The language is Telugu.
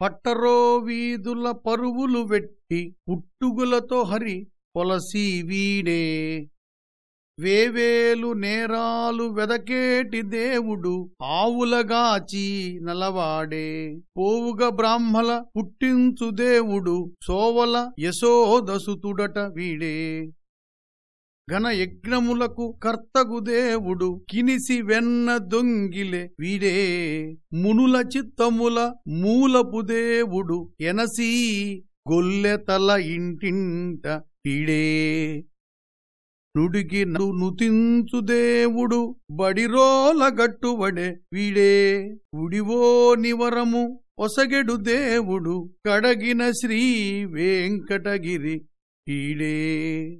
పట్టరో వీధుల పరువులు వెట్టి పుట్టుగులతో హరి పొలసి వీడే వేవేలు నేరాలు వెదకేటి దేవుడు ఆవులగాచి నలవాడే. పోవుగ బ్రాహ్మల పుట్టించు దేవుడు సోవల యశోదసుతుడట వీడే. ఘన యజ్ఞములకు కర్తగు దేవుడు కినిసి వెన్న దొంగిలే. వీడే మునుల చిత్తముల మూలపు దేవుడు. ఎనసీ గొల్లెతల ఇంటింట వీడే నుడికి నుతించు దేవుడు బడిరోల గట్టుబడే వీడే ఉడివో నివరము ఒసగెడు దేవుడు. కడగిన శ్రీ వెంకటగిరి. పీడే